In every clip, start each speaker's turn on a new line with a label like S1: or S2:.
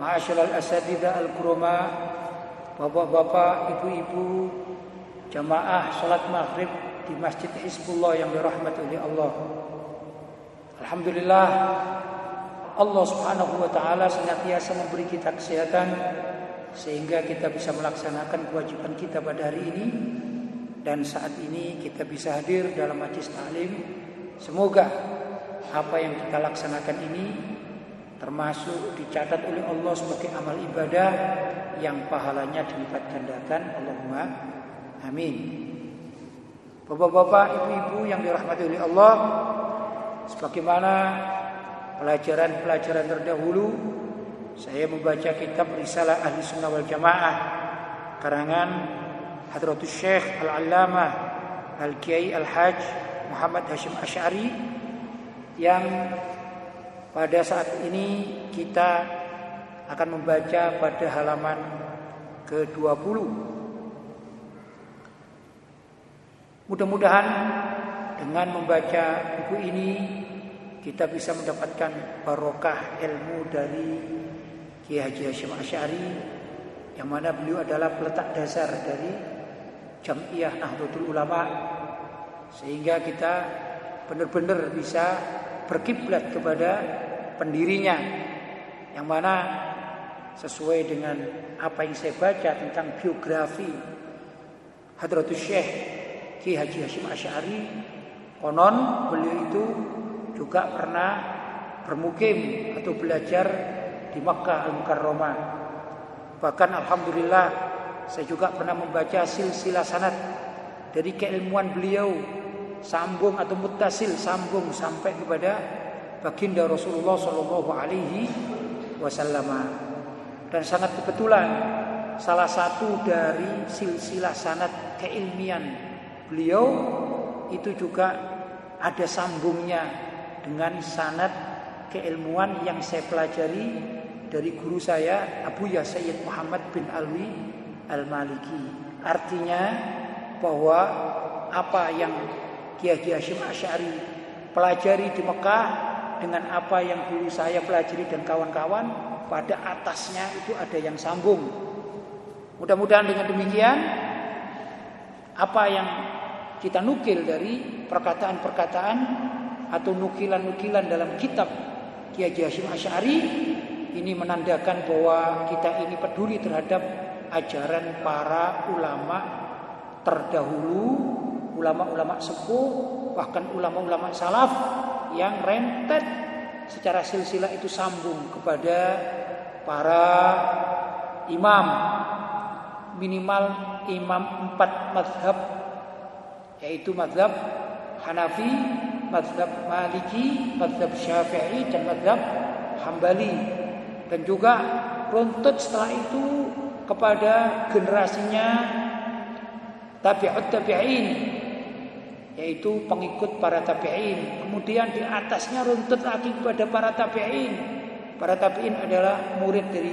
S1: Ma'asyiral asatidzah al-kurama, bapak-bapak, ibu-ibu, jamaah salat maghrib di Masjid Hizbullah yang dirahmati oleh Allah. Alhamdulillah Allah Subhanahu wa taala senantiasa memberi kita kesehatan sehingga kita bisa melaksanakan kewajiban kita pada hari ini dan saat ini kita bisa hadir dalam majlis taklim. Semoga apa yang kita laksanakan ini termasuk dicatat oleh Allah sebagai amal ibadah yang pahalanya dilipat gandakan. Allahumma amin. Bapak-bapak, ibu-ibu yang dirahmati oleh Allah sebagaimana pelajaran-pelajaran terdahulu saya membaca kitab Risalah Ahli Sunnah wal Jamaah karangan Hadratus Syekh Al-Allamah Al-Kiai Al-Hajj Muhammad Hashim Ash'ari yang pada saat ini kita akan membaca pada halaman ke-20. Mudah-mudahan dengan membaca buku ini kita bisa mendapatkan barokah ilmu dari Kiai Haji Hashim Asy'ari yang mana beliau adalah peletak dasar dari Jamiah Nahdlatul Ulama sehingga kita benar-benar bisa berkiblat kepada pendirinya yang mana sesuai dengan apa yang saya baca tentang biografi Hadratus Syekh Ki Haji Hashim Asy'ari konon beliau itu juga pernah bermukim atau belajar di Makkah Al-Mukarramah. Bahkan alhamdulillah saya juga pernah membaca silsilah sanad dari keilmuan beliau sambung atau mutasil sambung sampai kepada baginda Rasulullah Shallallahu Alaihi Wasallam. Dan sangat kebetulan salah satu dari silsilah sanat keilmian beliau itu juga ada sambungnya dengan sanat keilmuan yang saya pelajari dari guru saya Abu Ya Sayyid Muhammad bin Alwi Al-Maliki. Artinya bahwa apa yang Kiai Hashim Asy'ari pelajari di Mekah dengan apa yang dulu saya pelajari dan kawan-kawan pada atasnya itu ada yang sambung. Mudah-mudahan dengan demikian apa yang kita nukil dari perkataan-perkataan atau nukilan-nukilan dalam kitab Kiai Hashim Asy'ari ini menandakan bahwa kita ini peduli terhadap ajaran para ulama terdahulu ulama-ulama sepuh bahkan ulama-ulama salaf yang rentet secara silsilah itu sambung kepada para imam. Minimal imam empat madhab yaitu madhab Hanafi, madhab Maliki, madhab Syafi'i dan madhab Hambali. Dan juga runtut setelah itu kepada generasinya tabi'ut tabi'in yaitu pengikut para tabi'in. Kemudian di atasnya runtut lagi kepada para tabi'in. Para tabi'in adalah murid dari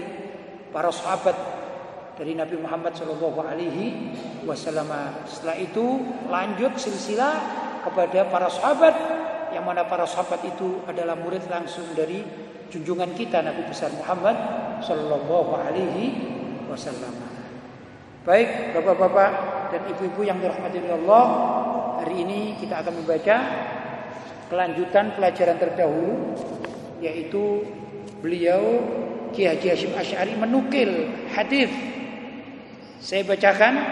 S1: para sahabat dari Nabi Muhammad Shallallahu Alaihi Wasallam. Setelah itu lanjut silsilah kepada para sahabat yang mana para sahabat itu adalah murid langsung dari junjungan kita Nabi besar Muhammad Shallallahu Alaihi Wasallam. Baik, bapak-bapak dan ibu-ibu yang dirahmati Allah, Hari ini kita akan membaca kelanjutan pelajaran terdahulu yaitu beliau Ki Haji Hashim Asy'ari menukil hadis. Saya bacakan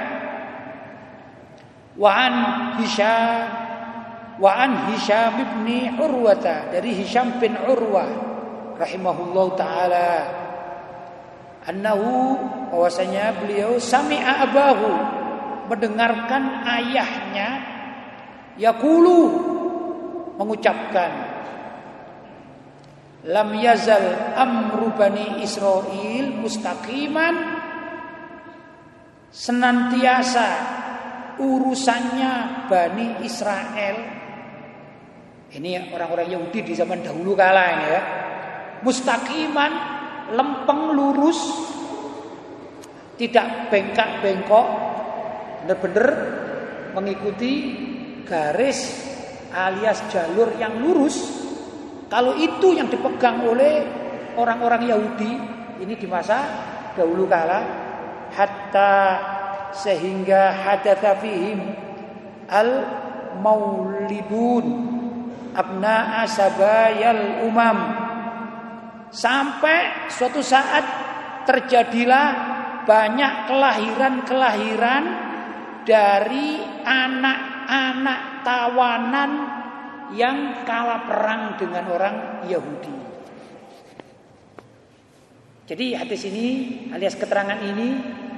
S1: wa an Hisham wa an Hisham bin Urwata dari Hisham bin Urwah rahimahullahu taala annahu bahwasanya beliau sami'a abahu mendengarkan ayahnya Yakulu mengucapkan Lam yazal amru bani Israel mustaqiman. Senantiasa urusannya Bani Israel. Ini orang-orang Yahudi di zaman dahulu kala ini ya. Mustaqiman lempeng lurus tidak bengkak-bengkok benar-benar mengikuti garis alias jalur yang lurus kalau itu yang dipegang oleh orang-orang Yahudi ini di masa dahulu kala hatta sehingga hadatsa fihim al maulidun abna asabayal umam. Sampai suatu saat terjadilah banyak kelahiran-kelahiran dari anak-anak tawanan yang kalah perang dengan orang Yahudi. Jadi hadis ini alias keterangan ini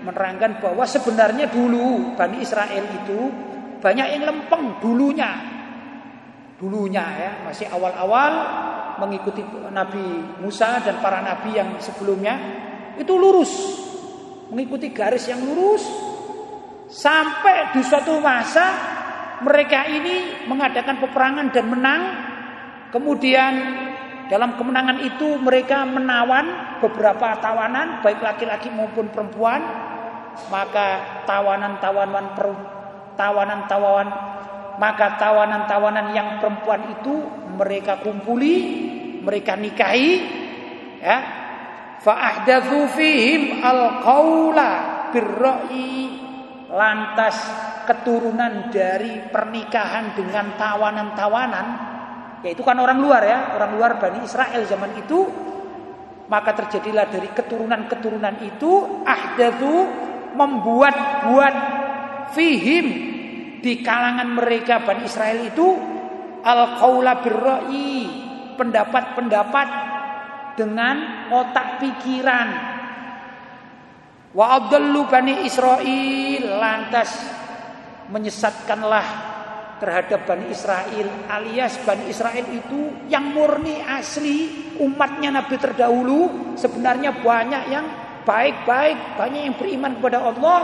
S1: menerangkan bahwa sebenarnya dulu Bani Israel itu banyak yang lempeng dulunya. Dulunya ya, masih awal-awal mengikuti Nabi Musa dan para nabi yang sebelumnya itu lurus mengikuti garis yang lurus sampai di suatu masa mereka ini mengadakan peperangan dan menang. Kemudian dalam kemenangan itu mereka menawan beberapa tawanan baik laki-laki maupun perempuan. Maka tawanan-tawanan tawanan-tawanan maka tawanan-tawanan yang perempuan itu mereka kumpuli mereka nikahi ya. Fa'ahdathu fihim al-qawla birra'i lantas keturunan dari pernikahan dengan tawanan-tawanan yaitu kan orang luar ya, orang luar Bani Israel zaman itu maka terjadilah dari keturunan-keturunan itu ahdathu membuat-buat fihim di kalangan mereka Bani Israel itu al-qaula birra'i pendapat-pendapat dengan otak pikiran. Wa abdallu bani Israel lantas menyesatkanlah terhadap Bani Israel alias Bani Israel itu yang murni asli umatnya Nabi terdahulu. Sebenarnya banyak yang baik-baik banyak yang beriman kepada Allah.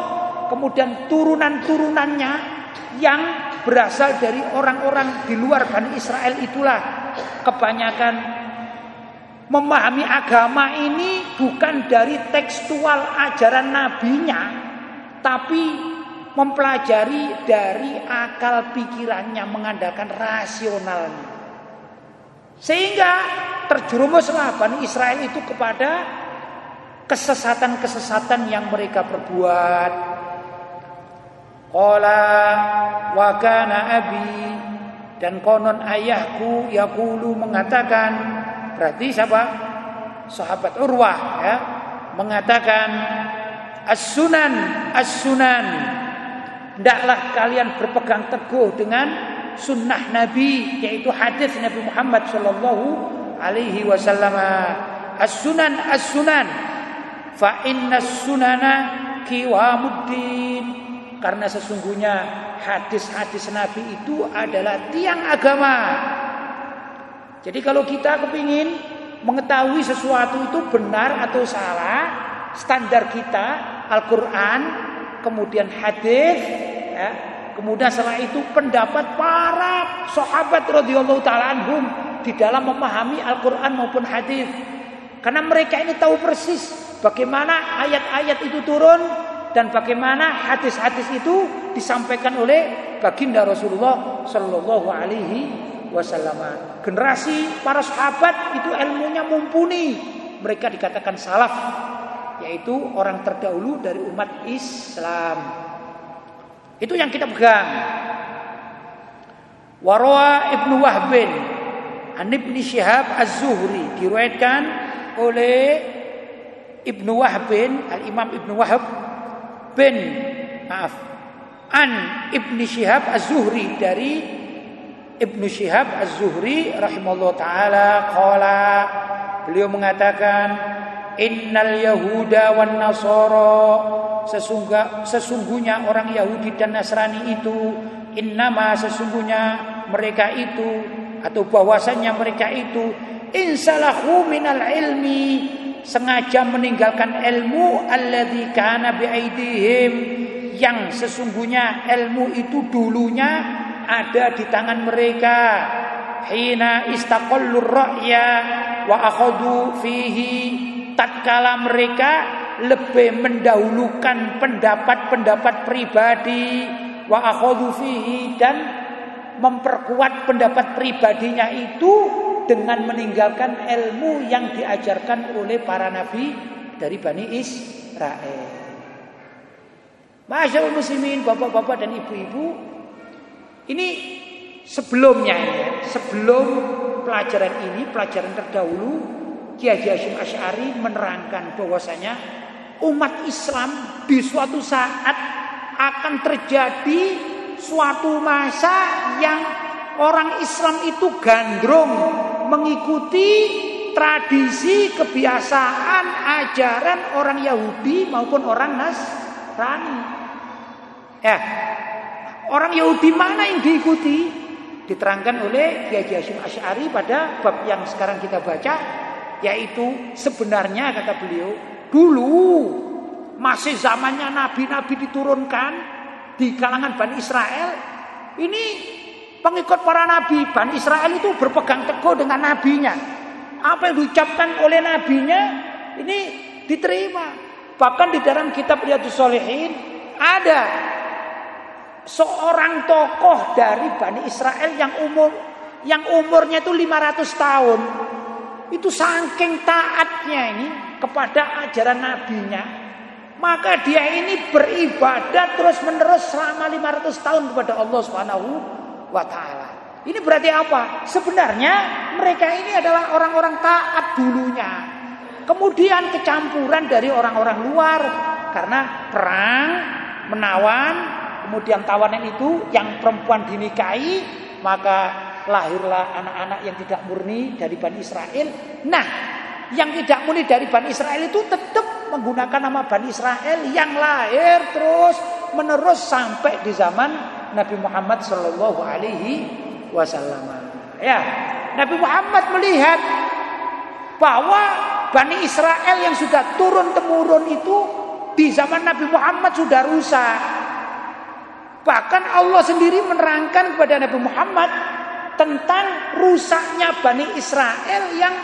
S1: Kemudian turunan-turunannya yang berasal dari orang-orang di luar Bani Israel itulah. Kebanyakan memahami agama ini bukan dari tekstual ajaran nabinya tapi mempelajari dari akal pikirannya mengandalkan rasionalnya. Sehingga terjerumuslah Bani Israel itu kepada kesesatan-kesesatan yang mereka perbuat. Qala wa kana abi dan konon ayahku yaqulu mengatakan Berarti siapa? Sahabat Urwah ya mengatakan as-sunan as-sunan hendaklah kalian berpegang teguh dengan sunnah Nabi yaitu hadis Nabi Muhammad sallallahu alaihi wasallam. As-sunan as-sunan. Fa inna sunana kiwamuddin. Karena sesungguhnya hadis-hadis Nabi itu adalah tiang agama. Jadi kalau kita kepingin mengetahui sesuatu itu benar atau salah, standar kita Al-Quran, kemudian hadis, ya, kemudian setelah itu pendapat para sahabat radhiyallahu taala anhum di dalam memahami Al-Quran maupun hadis. Karena mereka ini tahu persis bagaimana ayat-ayat itu turun dan bagaimana hadis-hadis itu disampaikan oleh baginda Rasulullah Shallallahu Alaihi wasallam. Generasi para sahabat itu ilmunya mumpuni. Mereka dikatakan salaf, yaitu orang terdahulu dari umat Islam. Itu yang kita pegang. Warwa Ibnu Wahbin An Ibnu Syihab Az-Zuhri diriwayatkan oleh Ibnu Wahbin Al-Imam Ibnu Wahab bin maaf An Ibnu Syihab Az-Zuhri dari Ibnu Syihab Az-Zuhri rahimahullah taala qala beliau mengatakan innal yahuda wan nasara. Sesungguh, sesungguhnya orang Yahudi dan Nasrani itu innama sesungguhnya mereka itu atau bahwasannya mereka itu insalahu minal ilmi sengaja meninggalkan ilmu alladzi kana biaidihim yang sesungguhnya ilmu itu dulunya ada di tangan mereka. Hina istaqallur ra'ya wa akhadhu fihi tatkala mereka lebih mendahulukan pendapat-pendapat pribadi wa akhadhu fihi dan memperkuat pendapat pribadinya itu dengan meninggalkan ilmu yang diajarkan oleh para nabi dari Bani Israel. Masyaallah muslimin, bapak-bapak dan ibu-ibu, ini sebelumnya ya, sebelum pelajaran ini, pelajaran terdahulu, Kiai Hasyim Asy'ari menerangkan bahwasanya umat Islam di suatu saat akan terjadi suatu masa yang orang Islam itu gandrung mengikuti tradisi, kebiasaan, ajaran orang Yahudi maupun orang Nasrani. Ya, orang Yahudi mana yang diikuti? Diterangkan oleh Kiai Hasyim Asy'ari pada bab yang sekarang kita baca, yaitu sebenarnya kata beliau, dulu masih zamannya nabi-nabi diturunkan di kalangan Bani Israel. Ini pengikut para nabi Bani Israel itu berpegang teguh dengan nabinya. Apa yang diucapkan oleh nabinya ini diterima. Bahkan di dalam kitab Riyadus Solehin ada seorang tokoh dari Bani Israel yang umur yang umurnya itu 500 tahun. Itu saking taatnya ini kepada ajaran nabinya. Maka dia ini beribadah terus-menerus selama 500 tahun kepada Allah Subhanahu wa taala. Ini berarti apa? Sebenarnya mereka ini adalah orang-orang taat dulunya. Kemudian kecampuran dari orang-orang luar karena perang, menawan, kemudian tawanan itu yang perempuan dinikahi, maka lahirlah anak-anak yang tidak murni dari Bani Israel. Nah, yang tidak murni dari Bani Israel itu tetap menggunakan nama Bani Israel yang lahir terus menerus sampai di zaman Nabi Muhammad Shallallahu Alaihi Wasallam. Ya, Nabi Muhammad melihat bahwa Bani Israel yang sudah turun temurun itu di zaman Nabi Muhammad sudah rusak. Bahkan Allah sendiri menerangkan kepada Nabi Muhammad tentang rusaknya Bani Israel yang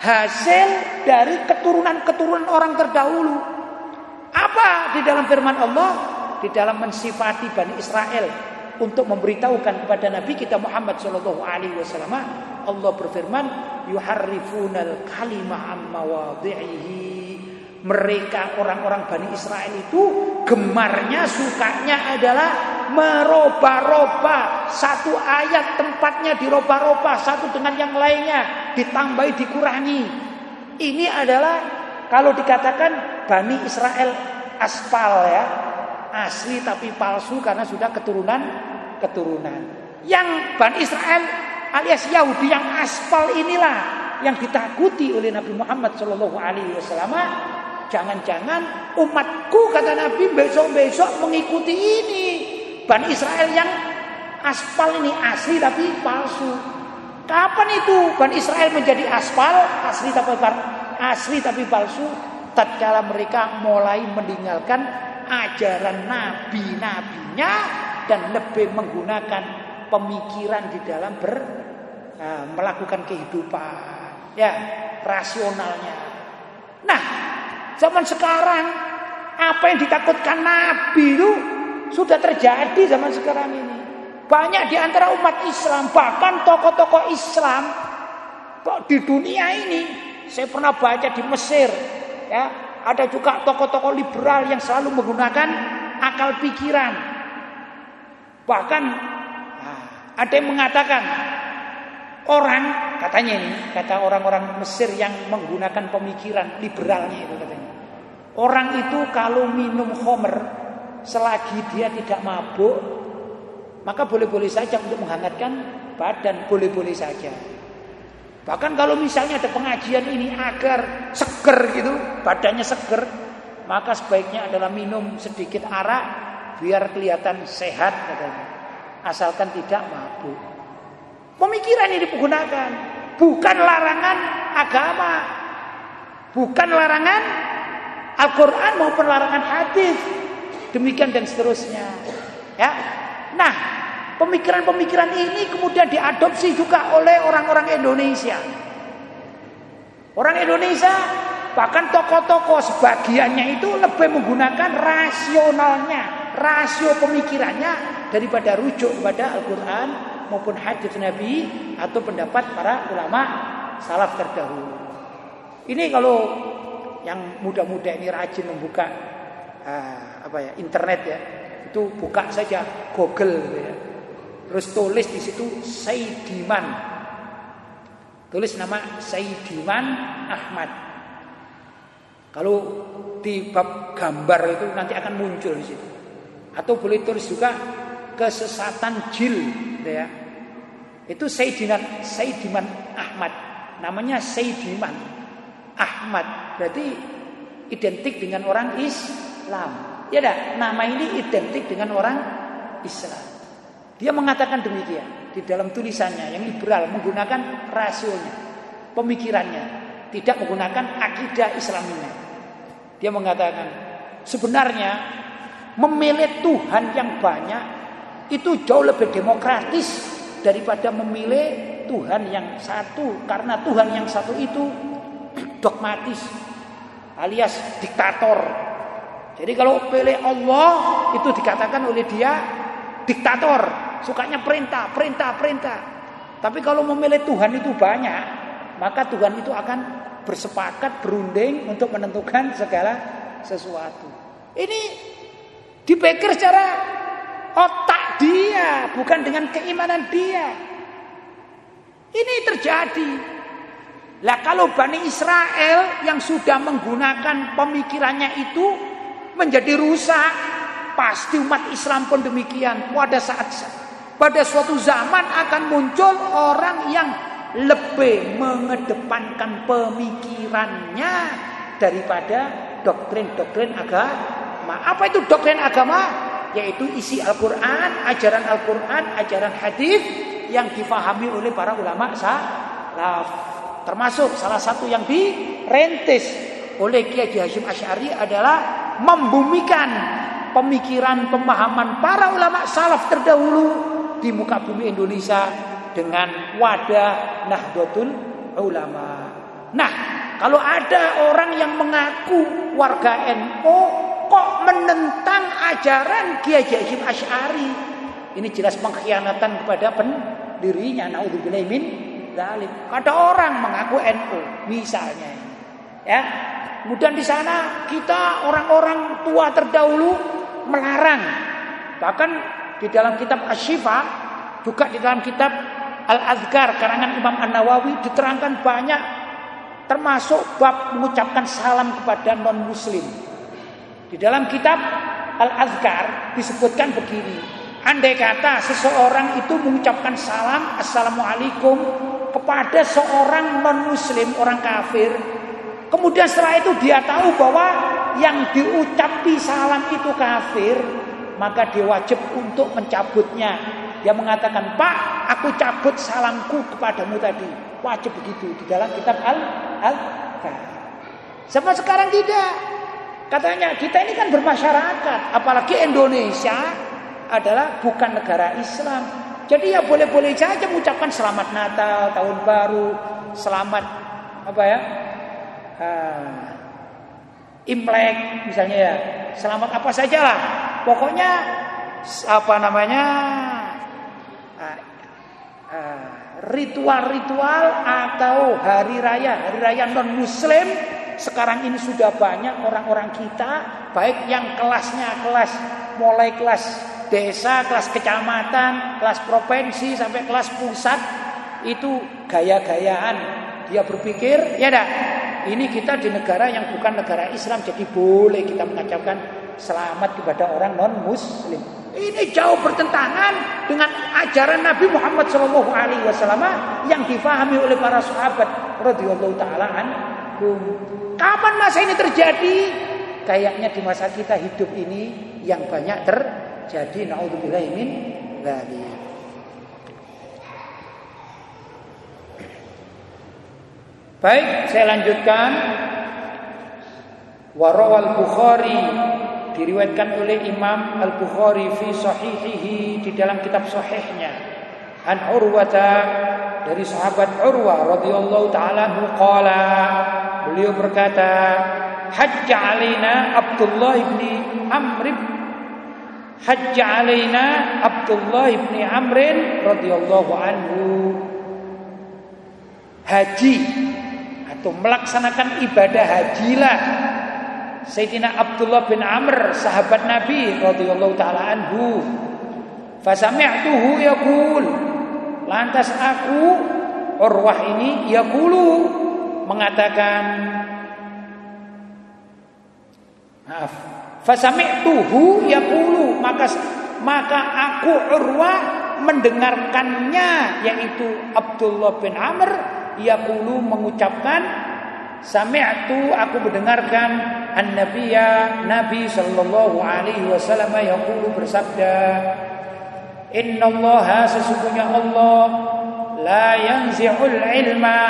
S1: hasil dari keturunan-keturunan orang terdahulu. Apa di dalam firman Allah? Di dalam mensifati Bani Israel untuk memberitahukan kepada Nabi kita Muhammad Shallallahu Alaihi Wasallam Allah berfirman yuharrifunal kalimah amma mereka orang-orang Bani Israel itu gemarnya sukanya adalah merubah-rubah satu ayat tempatnya dirubah-rubah satu dengan yang lainnya ditambahi dikurangi. Ini adalah kalau dikatakan Bani Israel aspal ya asli tapi palsu karena sudah keturunan keturunan. Yang Bani Israel alias Yahudi yang aspal inilah yang ditakuti oleh Nabi Muhammad Shallallahu Alaihi Wasallam Jangan-jangan umatku kata Nabi besok-besok mengikuti ini. Bani Israel yang aspal ini asli tapi palsu. Kapan itu Bani Israel menjadi aspal asli tapi asli tapi palsu? Tatkala mereka mulai meninggalkan ajaran nabi-nabinya dan lebih menggunakan pemikiran di dalam ber uh, melakukan kehidupan ya rasionalnya. Nah, Zaman sekarang apa yang ditakutkan Nabi itu sudah terjadi zaman sekarang ini. Banyak di antara umat Islam, bahkan tokoh-tokoh Islam kok di dunia ini saya pernah baca di Mesir ya, ada juga tokoh-tokoh liberal yang selalu menggunakan akal pikiran. Bahkan nah, ada yang mengatakan orang katanya ini kata orang-orang Mesir yang menggunakan pemikiran liberalnya itu katanya Orang itu kalau minum homer selagi dia tidak mabuk, maka boleh-boleh saja untuk menghangatkan badan, boleh-boleh saja. Bahkan kalau misalnya ada pengajian ini agar seger gitu, badannya seger, maka sebaiknya adalah minum sedikit arak biar kelihatan sehat katanya. Asalkan tidak mabuk. Pemikiran ini digunakan, bukan larangan agama. bukan larangan Al-Quran maupun larangan hadis. Demikian dan seterusnya. Ya. Nah, pemikiran-pemikiran ini kemudian diadopsi juga oleh orang-orang Indonesia. Orang Indonesia bahkan tokoh-tokoh sebagiannya itu lebih menggunakan rasionalnya, rasio pemikirannya daripada rujuk kepada Al-Quran maupun hadis Nabi atau pendapat para ulama salaf terdahulu. Ini kalau yang muda-muda ini rajin membuka uh, apa ya internet ya, itu buka saja Google gitu ya. Terus tulis di situ Saidiman. Tulis nama Saidiman Ahmad. Kalau di bab gambar itu nanti akan muncul di situ. Atau boleh tulis juga kesesatan jil gitu ya. Itu Saidiman Saidiman Ahmad. Namanya Saidiman Ahmad. Berarti identik dengan orang Islam. Ya dah, nama ini identik dengan orang Islam. Dia mengatakan demikian di dalam tulisannya yang liberal menggunakan rasionya, pemikirannya, tidak menggunakan akidah Islaminya. Dia mengatakan sebenarnya memilih Tuhan yang banyak itu jauh lebih demokratis daripada memilih Tuhan yang satu karena Tuhan yang satu itu dogmatis alias diktator. Jadi kalau pilih Allah itu dikatakan oleh dia diktator sukanya perintah, perintah, perintah. Tapi kalau memilih Tuhan itu banyak, maka Tuhan itu akan bersepakat, berunding untuk menentukan segala sesuatu. Ini dipikir secara otak dia, bukan dengan keimanan dia. Ini terjadi. Lah kalau Bani Israel yang sudah menggunakan pemikirannya itu menjadi rusak, pasti umat Islam pun demikian. Pada saat pada suatu zaman akan muncul orang yang lebih mengedepankan pemikirannya daripada doktrin-doktrin agama. Apa itu doktrin agama? Yaitu isi Al-Quran, ajaran Al-Quran, ajaran hadis yang difahami oleh para ulama salaf. Termasuk salah satu yang direntis oleh Kiai Hashim Asy'ari adalah membumikan pemikiran pemahaman para ulama salaf terdahulu di muka bumi Indonesia dengan wadah Nahdlatul Ulama. Nah, kalau ada orang yang mengaku warga NU kok menentang ajaran Kiai Hasyim Asy'ari, ini jelas pengkhianatan kepada pendirinya. Nauzubillah min zalim. Ada orang mengaku NU misalnya. Ya. Kemudian di sana kita orang-orang tua terdahulu melarang bahkan di dalam kitab Asyifa juga di dalam kitab Al-Azkar karangan Imam An-Nawawi diterangkan banyak termasuk bab mengucapkan salam kepada non muslim. Di dalam kitab Al-Azkar disebutkan begini, andai kata seseorang itu mengucapkan salam assalamualaikum kepada seorang non muslim, orang kafir, kemudian setelah itu dia tahu bahwa yang diucapi salam itu kafir, maka dia wajib untuk mencabutnya. Dia mengatakan, Pak, aku cabut salamku kepadamu tadi. Wajib begitu di dalam kitab al al Sama sekarang tidak. Katanya kita ini kan bermasyarakat, apalagi Indonesia adalah bukan negara Islam. Jadi ya boleh-boleh saja mengucapkan selamat Natal, tahun baru, selamat apa ya? Uh, Imlek misalnya ya. Selamat apa saja lah. Pokoknya apa namanya ah, ah, ritual-ritual atau hari raya, hari raya non muslim sekarang ini sudah banyak orang-orang kita baik yang kelasnya kelas mulai kelas desa, kelas kecamatan, kelas provinsi sampai kelas pusat itu gaya-gayaan dia berpikir ya dah ini kita di negara yang bukan negara Islam jadi boleh kita mengucapkan selamat kepada orang non muslim. Ini jauh bertentangan dengan ajaran Nabi Muhammad Wasallam yang difahami oleh para sahabat radhiyallahu taala Kapan masa ini terjadi? Kayaknya di masa kita hidup ini yang banyak terjadi. Naudzubillah min Baik, saya lanjutkan. Warawal Bukhari diriwayatkan oleh Imam Al Bukhari fi sahihihi di dalam kitab sahihnya an Urwata dari sahabat Urwah radhiyallahu taala qala beliau berkata hajja alaina Abdullah bin Amr hajja alaina Abdullah bin Amr radhiyallahu anhu haji atau melaksanakan ibadah hajilah Sayyidina Abdullah bin Amr sahabat Nabi radhiyallahu taala anhu. Fasami'tuhu yaqul. Lantas aku Urwah ini yaqulu mengatakan Maaf. Fasami'tuhu yaqulu maka maka aku Urwah mendengarkannya yaitu Abdullah bin Amr yaqulu mengucapkan Sami'tu aku mendengarkan an-nabiyya Nabi sallallahu alaihi wasallam yaqulu bersabda Innallaha sesungguhnya Allah la yanzi'ul ilma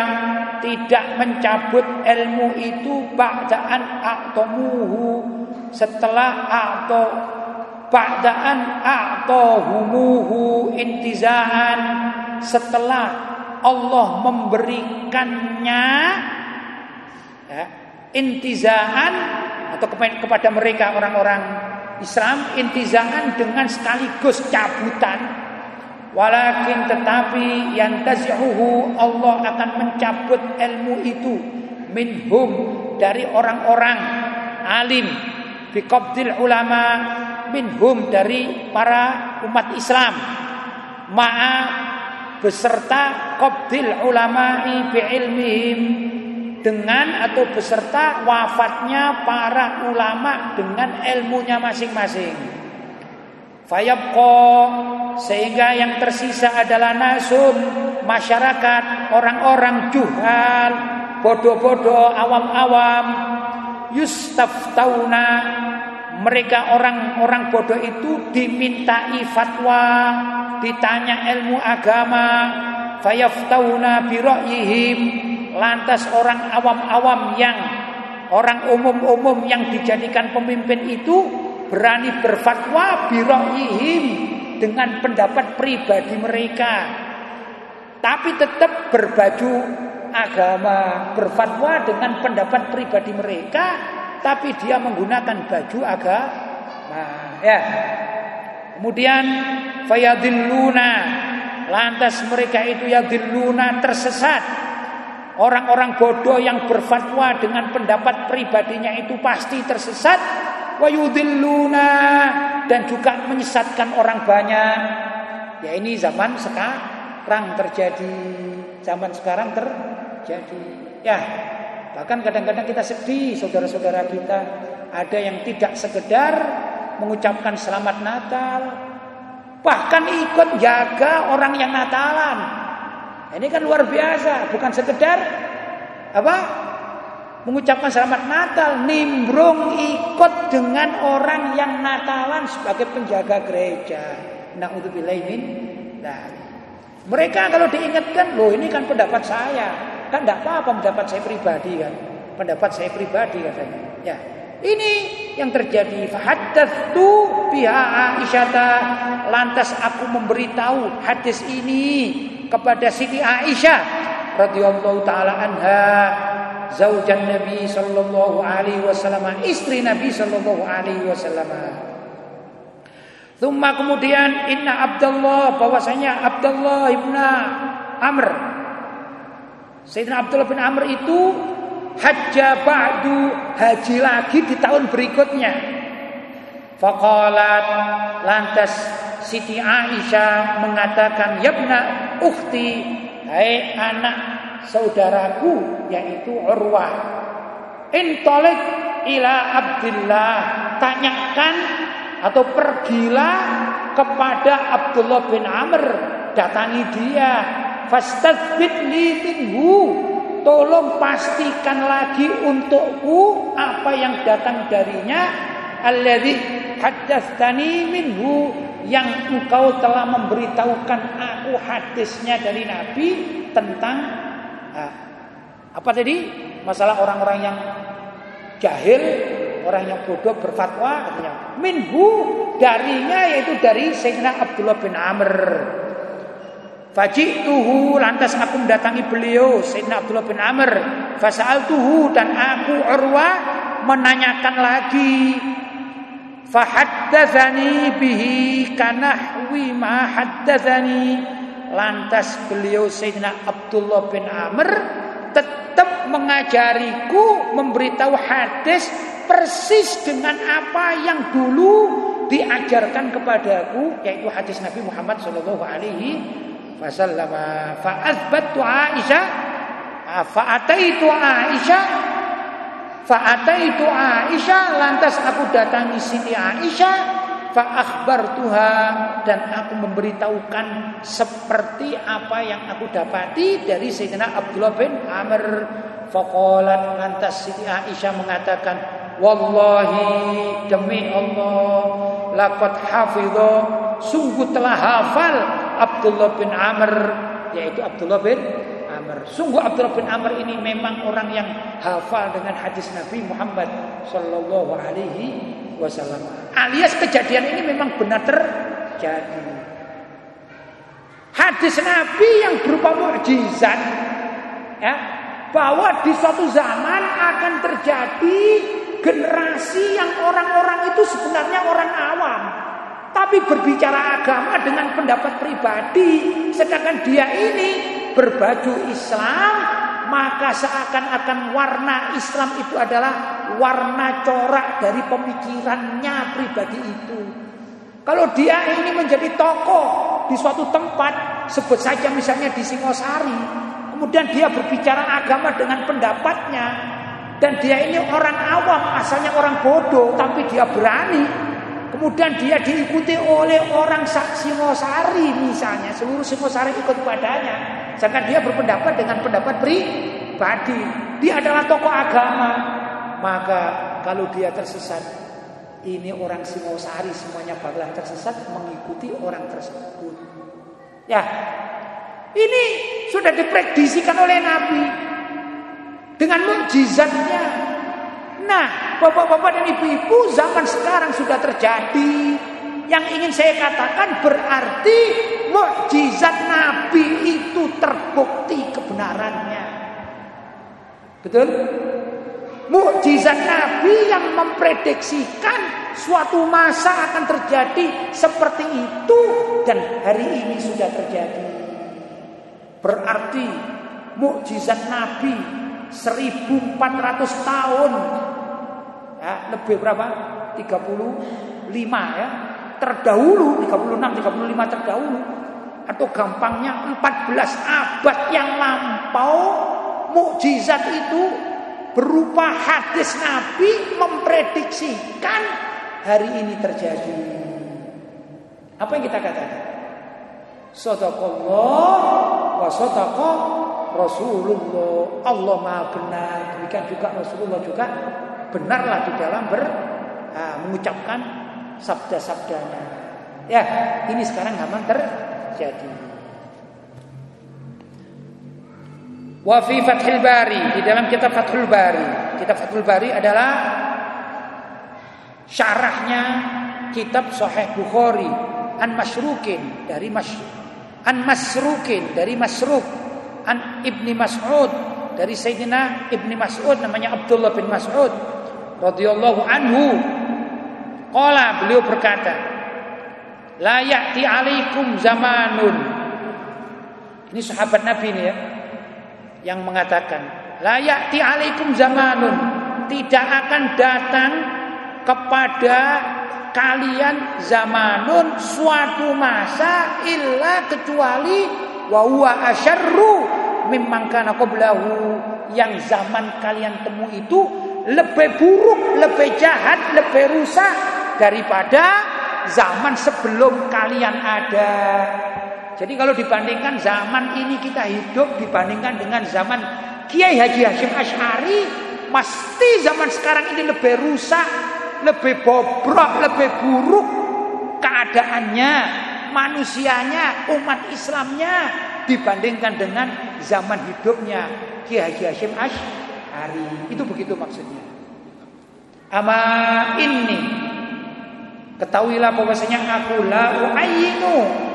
S1: tidak mencabut ilmu itu ba'daan a'tamuhu setelah a'ta ba'daan a'tahumuhu intizaan. Setelah Allah memberikannya ya, intizaan atau kepada mereka orang-orang Islam intizaan dengan sekaligus cabutan. Walakin tetapi yang tazihuhu Allah akan mencabut ilmu itu minhum dari orang-orang alim biqabdil ulama minhum dari para umat Islam ma'a beserta qabdil ulama'i bi ilmihim dengan atau beserta wafatnya para ulama dengan ilmunya masing-masing. Fayabqa sehingga yang tersisa adalah nasun masyarakat orang-orang juhal, bodoh-bodoh, awam-awam, yustaftauna. Mereka orang-orang bodoh itu dimintai fatwa, ditanya ilmu agama, fayaftauna bi Lantas orang awam-awam yang orang umum-umum yang dijadikan pemimpin itu berani berfatwa biro'ihim dengan pendapat pribadi mereka. Tapi tetap berbaju agama, berfatwa dengan pendapat pribadi mereka, tapi dia menggunakan baju agama. Ya. Kemudian fayadilluna lantas mereka itu yadilluna tersesat Orang-orang bodoh yang berfatwa dengan pendapat pribadinya itu pasti tersesat wayudilluna dan juga menyesatkan orang banyak. Ya ini zaman sekarang terjadi. Zaman sekarang terjadi. Ya, bahkan kadang-kadang kita sedih saudara-saudara kita ada yang tidak sekedar mengucapkan selamat Natal, bahkan ikut jaga orang yang Natalan. Ini kan luar biasa, bukan sekedar apa? Mengucapkan selamat Natal, nimbrung ikut dengan orang yang Natalan sebagai penjaga gereja. Nah, untuk min nah. Mereka kalau diingatkan, loh ini kan pendapat saya. Kan tidak apa-apa pendapat saya pribadi kan. Pendapat saya pribadi katanya. Ya. Ini yang terjadi. tu biha Aisyah. Lantas aku memberitahu hadis ini kepada Siti Aisyah radhiyallahu taala anha zaujan Nabi sallallahu alaihi wasallam istri Nabi sallallahu alaihi wasallam Thumma kemudian inna Abdullah bahwasanya Abdullah ibn Amr Sayyidina Abdullah bin Amr itu hajja ba'du haji lagi di tahun berikutnya. Faqalat lantas Siti Aisyah mengatakan yabna ukhti hai anak saudaraku yaitu Urwah intolik ila Abdullah tanyakan atau pergilah kepada Abdullah bin Amr datangi dia fastadzbit li minhu tolong pastikan lagi untukku apa yang datang darinya alladzi haddatsani minhu yang engkau telah memberitahukan aku hadisnya dari Nabi tentang ah, apa tadi masalah orang-orang yang jahil, orang yang bodoh berfatwa katanya. Minhu darinya yaitu dari Sayyidina Abdullah bin Amr. Tuhu lantas aku mendatangi beliau Sayyidina Abdullah bin Amr. tuhu dan aku Urwa menanyakan lagi. Fahaddatsani bihi kanahwi ma haddatsani. Lantas beliau Sayyidina Abdullah bin Amr tetap mengajariku memberitahu hadis persis dengan apa yang dulu diajarkan kepadaku yaitu hadis Nabi Muhammad sallallahu alaihi wasallam fa azbattu Aisyah fa ataitu Aisyah fa ataitu Aisyah lantas aku datangi Siti Aisyah fa Tuhan dan aku memberitahukan seperti apa yang aku dapati dari Sayyidina Abdullah bin Amr. Faqalat lantas Siti Aisyah mengatakan wallahi demi Allah laqad hafidha sungguh telah hafal Abdullah bin Amr yaitu Abdullah bin Amr. Sungguh Abdullah bin Amr ini memang orang yang hafal dengan hadis Nabi Muhammad sallallahu alaihi wasallam. Alias kejadian ini memang benar terjadi. Hadis Nabi yang berupa mukjizat ya, bahwa di suatu zaman akan terjadi generasi yang orang-orang itu sebenarnya orang awam tapi berbicara agama dengan pendapat pribadi sedangkan dia ini berbaju Islam maka seakan-akan warna Islam itu adalah warna corak dari pemikirannya pribadi itu. Kalau dia ini menjadi tokoh di suatu tempat, sebut saja misalnya di Singosari, kemudian dia berbicara agama dengan pendapatnya, dan dia ini orang awam, asalnya orang bodoh, tapi dia berani. Kemudian dia diikuti oleh orang Singosari misalnya, seluruh Singosari ikut padanya. Sedangkan dia berpendapat dengan pendapat pribadi. Dia adalah tokoh agama, maka kalau dia tersesat, ini orang Singosari semuanya bakalan tersesat mengikuti orang tersebut. Ya, ini sudah diprediksikan oleh Nabi dengan mukjizatnya. Nah, bapak-bapak dan ibu-ibu, zaman sekarang sudah terjadi. Yang ingin saya katakan berarti mukjizat Nabi itu terbukti kebenarannya. Betul? mukjizat Nabi yang memprediksikan suatu masa akan terjadi seperti itu dan hari ini sudah terjadi. Berarti mukjizat Nabi 1400 tahun ya, lebih berapa? 35 ya. Terdahulu 36 35 terdahulu atau gampangnya 14 abad yang lampau mukjizat itu berupa hadis Nabi memprediksikan hari ini terjadi. Apa yang kita katakan? Sadaqallah wa sadaqa Rasulullah. Allah Maha benar. Demikian juga Rasulullah juga benarlah di dalam ber, uh, mengucapkan sabda-sabdanya. Ya, ini sekarang zaman terjadi. Wa fi Fathul Bari di dalam kitab Fathul Bari. Kitab Fathul Bari adalah syarahnya kitab Sahih Bukhari an Masrukin dari Mas an Masrukin dari Masruk an Ibni Mas'ud dari Sayyidina Ibni Mas'ud namanya Abdullah bin Mas'ud radhiyallahu anhu. Qala beliau berkata la ya'ti alaikum zamanun. Ini sahabat Nabi ini ya yang mengatakan layak ti alaikum zamanun. Tidak akan datang kepada kalian zamanun suatu masa illa kecuali wa huwa asyarru mimman kana qablahu. Yang zaman kalian temu itu lebih buruk, lebih jahat, lebih rusak daripada zaman sebelum kalian ada. Jadi kalau dibandingkan zaman ini kita hidup dibandingkan dengan zaman Kiai Haji Hashim Ash'ari pasti zaman sekarang ini lebih rusak, lebih bobrok, lebih buruk keadaannya, manusianya, umat Islamnya dibandingkan dengan zaman hidupnya Kiai Haji Hashim Ash'ari. Itu begitu maksudnya. Ama ini ketahuilah bahwasanya aku la uayyinu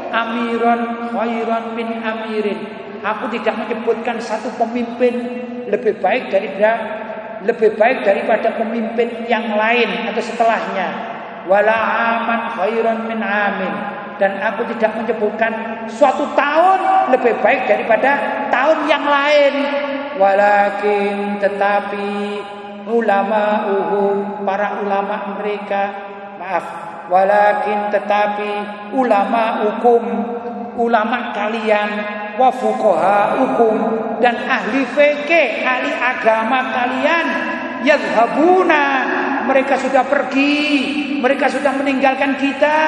S1: amiran khairan min amirin. Aku tidak menyebutkan satu pemimpin lebih baik daripada lebih baik daripada pemimpin yang lain atau setelahnya. Wala aman khairan min amin dan aku tidak menyebutkan suatu tahun lebih baik daripada tahun yang lain walakin tetapi ulama uhum para ulama mereka maaf walakin tetapi ulama hukum ulama kalian wa hukum dan ahli fikih ahli agama kalian yadhhabuna mereka sudah pergi mereka sudah meninggalkan kita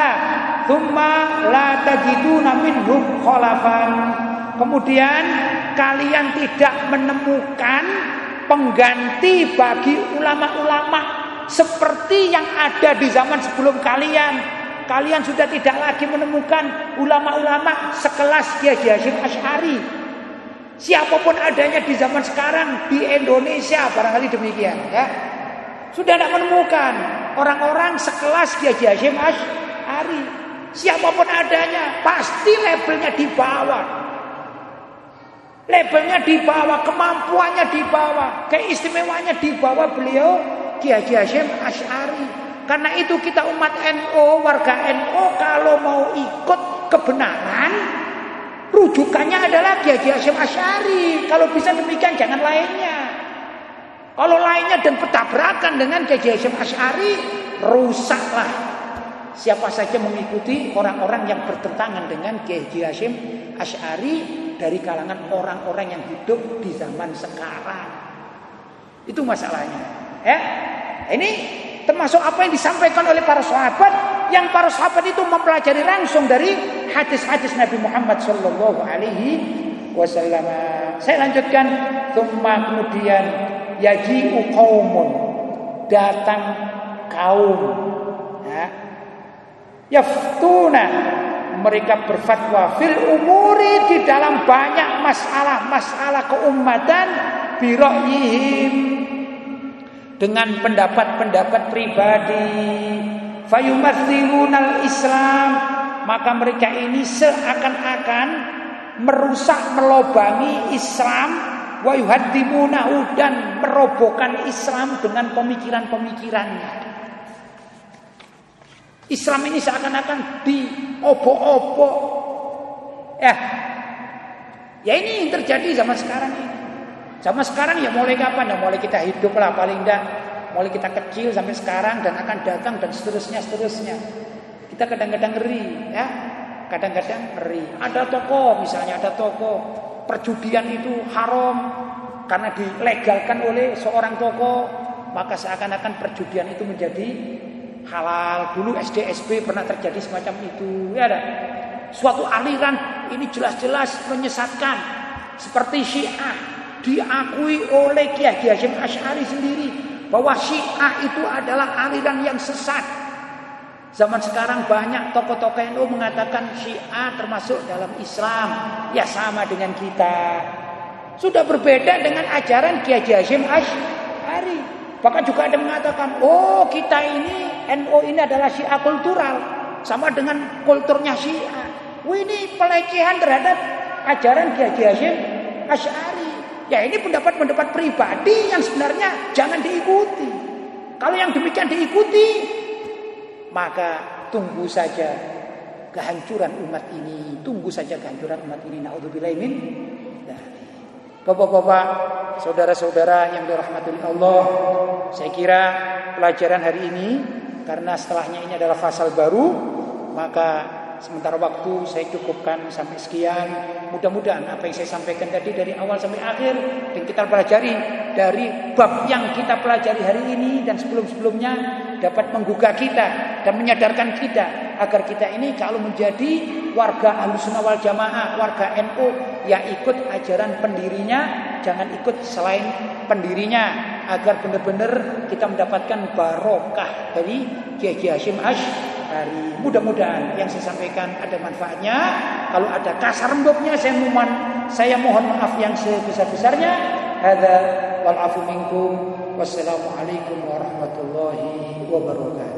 S1: Thumma la tajiduna minhum khalafan. Kemudian kalian tidak menemukan pengganti bagi ulama-ulama seperti yang ada di zaman sebelum kalian. Kalian sudah tidak lagi menemukan ulama-ulama sekelas Kiai Hasyim Asy'ari. Siapa pun adanya di zaman sekarang di Indonesia barangkali demikian ya. Sudah tidak menemukan orang-orang sekelas Kiai Hasyim Asy'ari. Siapa pun adanya, pasti labelnya di bawah. Labelnya di bawah, kemampuannya di bawah, keistimewanya di bawah beliau Kiai Hasyim Asy'ari. Karena itu kita umat NO, warga NO kalau mau ikut kebenaran, rujukannya adalah Kiai Hasyim Asy'ari. Kalau bisa demikian jangan lainnya. Kalau lainnya dan bertabrakan dengan Kiai Hasyim Asy'ari, rusaklah siapa saja mengikuti orang-orang yang bertentangan dengan Kiai Hasyim Asy'ari dari kalangan orang-orang yang hidup di zaman sekarang. Itu masalahnya. Ya. Ini termasuk apa yang disampaikan oleh para sahabat yang para sahabat itu mempelajari langsung dari hadis-hadis Nabi Muhammad sallallahu alaihi wasallam. Saya lanjutkan, thumma kemudian yaji'u qaumun datang kaum ya, yaftuna mereka berfatwa fil umuri di dalam banyak masalah-masalah keumatan biroyihim dengan pendapat-pendapat pribadi. Fayumathilunal Islam. Maka mereka ini seakan-akan merusak melobangi Islam. Wa yuhaddimunahu dan merobohkan Islam dengan pemikiran-pemikirannya Islam ini seakan-akan diobok-obok. Ya. Ya ini yang terjadi zaman sekarang ini. Zaman sekarang ya mulai kapan ya mulai kita hidup lah paling enggak mulai kita kecil sampai sekarang dan akan datang dan seterusnya seterusnya. Kita kadang-kadang ngeri ya. Kadang-kadang ngeri. Ada toko misalnya ada toko perjudian itu haram karena dilegalkan oleh seorang toko maka seakan-akan perjudian itu menjadi halal. Dulu SD SP pernah terjadi semacam itu. Ya ada. Suatu aliran ini jelas-jelas menyesatkan seperti Syiah diakui oleh Kiai Hasyim Asy'ari sendiri bahwa Syiah itu adalah aliran yang sesat. Zaman sekarang banyak tokoh-tokoh NU mengatakan Syiah termasuk dalam Islam. Ya sama dengan kita. Sudah berbeda dengan ajaran Kiai Hasyim Asy'ari. Bahkan juga ada mengatakan, oh kita ini NU ini adalah Syiah kultural, sama dengan kulturnya Syiah. Wah ini pelecehan terhadap ajaran Kiai Hasyim Asy'ari. Ya ini pendapat-pendapat pribadi yang sebenarnya jangan diikuti. Kalau yang demikian diikuti, maka tunggu saja kehancuran umat ini. Tunggu saja kehancuran umat ini. Nauzubillahi min Bapak-bapak, saudara-saudara yang dirahmati Allah, saya kira pelajaran hari ini karena setelahnya ini adalah fasal baru, maka Sementara waktu saya cukupkan sampai sekian. Mudah-mudahan apa yang saya sampaikan tadi dari awal sampai akhir dan kita pelajari dari bab yang kita pelajari hari ini dan sebelum-sebelumnya dapat menggugah kita dan menyadarkan kita agar kita ini kalau menjadi warga Ahlussunnah wal Jamaah, warga NU yang ikut ajaran pendirinya, jangan ikut selain pendirinya agar benar-benar kita mendapatkan barokah dari Kiai Ash hari. Mudah-mudahan yang saya sampaikan ada manfaatnya. Kalau ada kasar lembutnya saya mohon saya mohon maaf yang sebesar-besarnya. Hadza wal afu minkum Wassalamualaikum warahmatullahi wabarakatuh.